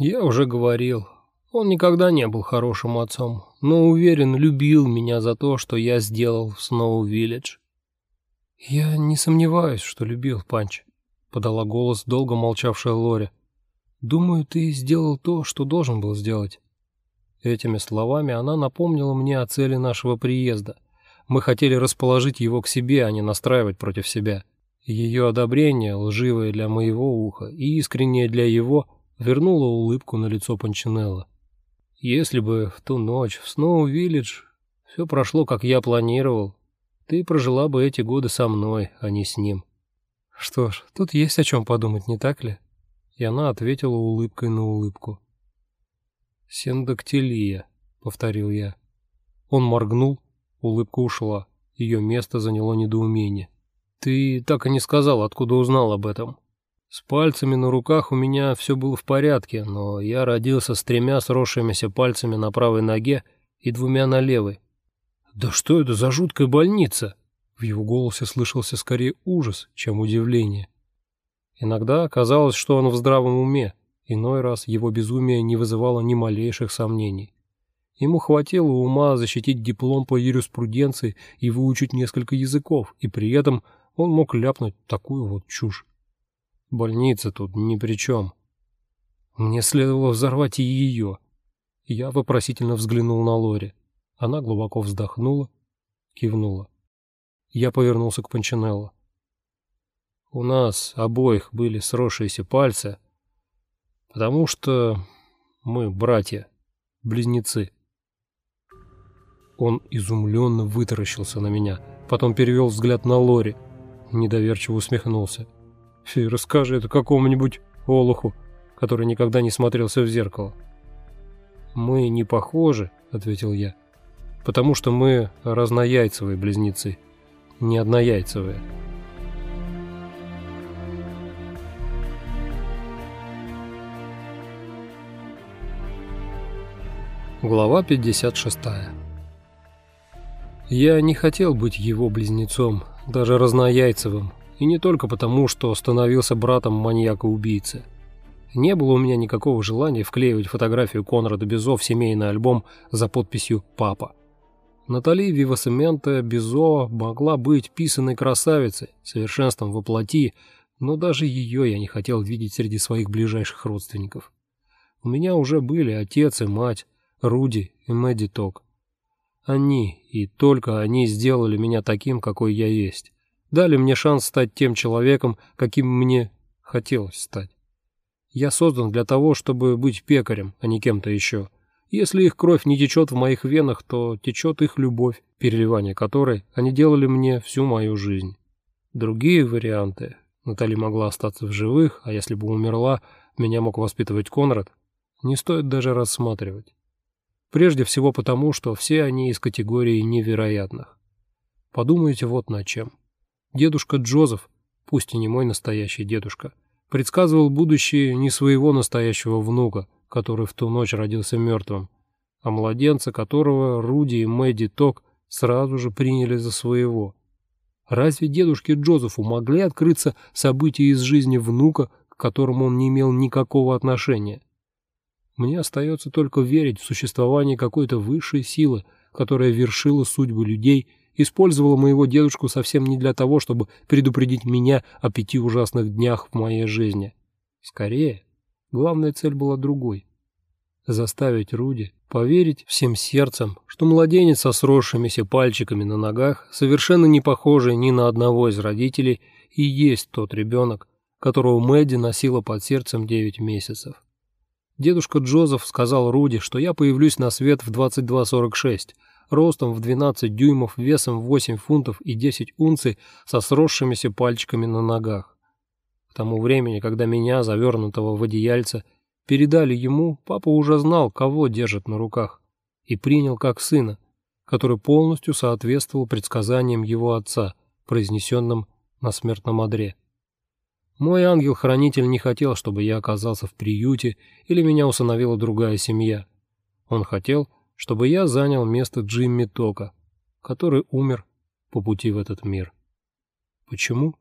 Я уже говорил, он никогда не был хорошим отцом, но уверен, любил меня за то, что я сделал в Сноу-Виллидж. Я не сомневаюсь, что любил Панч, подала голос долго молчавшая Лори. Думаю, ты сделал то, что должен был сделать. Этими словами она напомнила мне о цели нашего приезда. Мы хотели расположить его к себе, а не настраивать против себя. Ее одобрение, лживое для моего уха и искреннее для его, вернула улыбку на лицо Панчинелла. Если бы в ту ночь в Сноу-Виллидж все прошло, как я планировал, ты прожила бы эти годы со мной, а не с ним. Что ж, тут есть о чем подумать, не так ли? И она ответила улыбкой на улыбку. «Синдактилия», — повторил я. Он моргнул, улыбка ушла, ее место заняло недоумение. «Ты так и не сказал, откуда узнал об этом?» С пальцами на руках у меня все было в порядке, но я родился с тремя сросшимися пальцами на правой ноге и двумя на левой. «Да что это за жуткая больница?» В его голосе слышался скорее ужас, чем удивление. Иногда казалось, что он в здравом уме, иной раз его безумие не вызывало ни малейших сомнений. Ему хватило ума защитить диплом по юриспруденции и выучить несколько языков, и при этом он мог ляпнуть такую вот чушь. Больница тут ни при чем. Мне следовало взорвать и ее. Я вопросительно взглянул на Лори. Она глубоко вздохнула, кивнула. Я повернулся к Панчинелло. У нас обоих были сросшиеся пальцы, потому что мы братья, близнецы. Он изумленно вытаращился на меня, потом перевел взгляд на Лори, недоверчиво усмехнулся. И расскажи это какому-нибудь олуху, который никогда не смотрелся в зеркало. «Мы не похожи», — ответил я, — «потому что мы разнояйцевые близнецы, не однояйцевые». Глава 56 Я не хотел быть его близнецом, даже разнояйцевым, и не только потому, что становился братом маньяка-убийцы. Не было у меня никакого желания вклеивать фотографию Конрада Безо в семейный альбом за подписью «Папа». Натали Вивасемента Безо могла быть писаной красавицей, совершенством воплоти, но даже ее я не хотел видеть среди своих ближайших родственников. У меня уже были отец и мать, Руди и Мэдди Ток. Они, и только они сделали меня таким, какой я есть дали мне шанс стать тем человеком, каким мне хотелось стать. Я создан для того, чтобы быть пекарем, а не кем-то еще. Если их кровь не течет в моих венах, то течет их любовь, переливание которой они делали мне всю мою жизнь. Другие варианты. Натали могла остаться в живых, а если бы умерла, меня мог воспитывать Конрад. Не стоит даже рассматривать. Прежде всего потому, что все они из категории невероятных. Подумайте вот над чем. Дедушка Джозеф, пусть и не мой настоящий дедушка, предсказывал будущее не своего настоящего внука, который в ту ночь родился мертвым, а младенца, которого Руди и Мэдди Ток сразу же приняли за своего. Разве дедушке Джозефу могли открыться события из жизни внука, к которому он не имел никакого отношения? Мне остается только верить в существование какой-то высшей силы, которая вершила судьбы людей использовала моего дедушку совсем не для того, чтобы предупредить меня о пяти ужасных днях в моей жизни. Скорее, главная цель была другой. Заставить Руди поверить всем сердцем, что младенец со сросшимися пальчиками на ногах, совершенно не похожий ни на одного из родителей, и есть тот ребенок, которого Мэдди носила под сердцем девять месяцев. Дедушка Джозеф сказал Руди, что я появлюсь на свет в 22.46, ростом в 12 дюймов, весом в 8 фунтов и 10 унций со сросшимися пальчиками на ногах. К тому времени, когда меня, завернутого в одеяльце, передали ему, папа уже знал, кого держит на руках, и принял как сына, который полностью соответствовал предсказаниям его отца, произнесенным на смертном одре. Мой ангел-хранитель не хотел, чтобы я оказался в приюте или меня усыновила другая семья. Он хотел, чтобы я занял место Джимми Тока, который умер по пути в этот мир. Почему?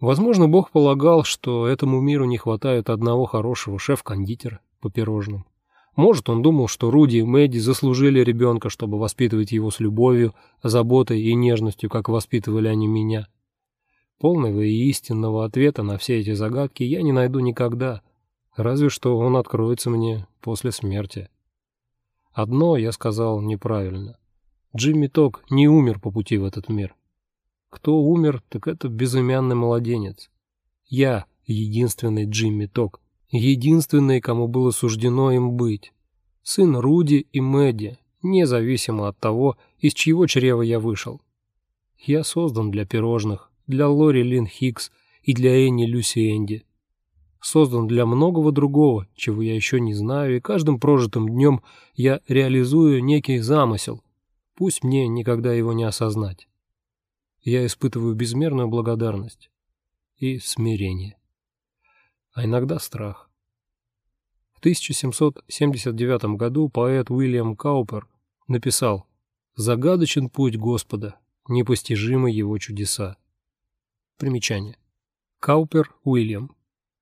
Возможно, Бог полагал, что этому миру не хватает одного хорошего шеф-кондитера по пирожным. Может, он думал, что Руди и Мэдди заслужили ребенка, чтобы воспитывать его с любовью, заботой и нежностью, как воспитывали они меня. Полного и истинного ответа на все эти загадки я не найду никогда, разве что он откроется мне после смерти. Одно я сказал неправильно. Джимми Ток не умер по пути в этот мир. Кто умер, так это безымянный младенец. Я единственный Джимми Ток, единственный, кому было суждено им быть. Сын Руди и Мэдди, независимо от того, из чьего чрева я вышел. Я создан для пирожных, для Лори Лин Хикс и для Энни Люси Энди. Создан для многого другого, чего я еще не знаю, и каждым прожитым днем я реализую некий замысел, пусть мне никогда его не осознать я испытываю безмерную благодарность и смирение, а иногда страх. В 1779 году поэт Уильям Каупер написал «Загадочен путь Господа, непостижимы его чудеса». Примечание. Каупер Уильям,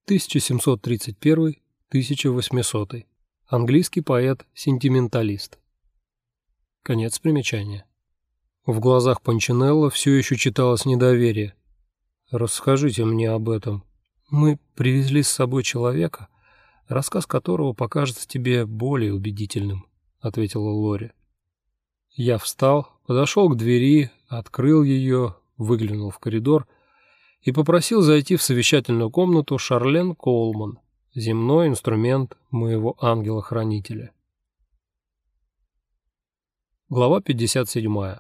1731-1800, английский поэт-сентименталист. Конец примечания. В глазах Панчинелла все еще читалось недоверие. «Расскажите мне об этом. Мы привезли с собой человека, рассказ которого покажется тебе более убедительным», — ответила Лори. Я встал, подошел к двери, открыл ее, выглянул в коридор и попросил зайти в совещательную комнату Шарлен Колман, земной инструмент моего ангела-хранителя. Глава 57.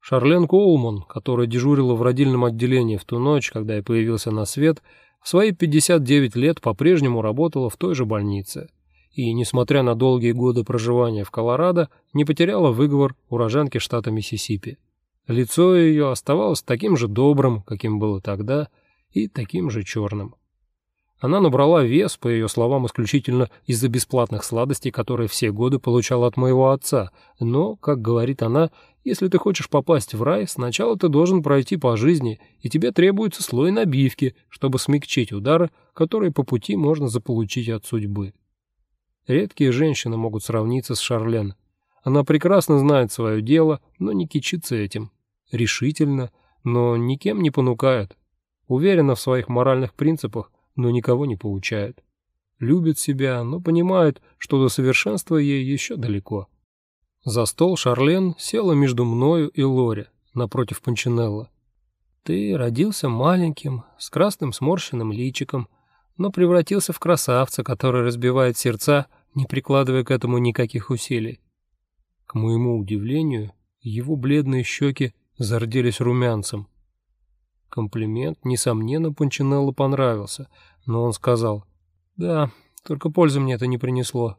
Шарлен Коулман, которая дежурила в родильном отделении в ту ночь, когда я появился на свет, в свои 59 лет по-прежнему работала в той же больнице. И, несмотря на долгие годы проживания в Колорадо, не потеряла выговор уроженки штата Миссисипи. Лицо ее оставалось таким же добрым, каким было тогда, и таким же черным. Она набрала вес, по ее словам, исключительно из-за бесплатных сладостей, которые все годы получала от моего отца, но, как говорит она, если ты хочешь попасть в рай, сначала ты должен пройти по жизни, и тебе требуется слой набивки, чтобы смягчить удары, которые по пути можно заполучить от судьбы. Редкие женщины могут сравниться с Шарлен. Она прекрасно знает свое дело, но не кичится этим. Решительно, но никем не понукает. Уверена в своих моральных принципах, но никого не получает. Любит себя, но понимает, что до совершенства ей еще далеко. За стол Шарлен села между мною и Лори, напротив Панчинелла. «Ты родился маленьким, с красным сморщенным личиком, но превратился в красавца, который разбивает сердца, не прикладывая к этому никаких усилий». К моему удивлению, его бледные щеки зарделись румянцем. Комплимент, несомненно, Панчинелло понравился, но он сказал, «Да, только пользы мне это не принесло».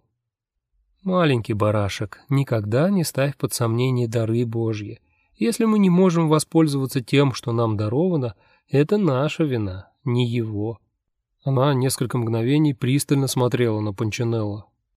Маленький барашек, никогда не ставь под сомнение дары Божьи. Если мы не можем воспользоваться тем, что нам даровано, это наша вина, не его. Она несколько мгновений пристально смотрела на Панчинелло.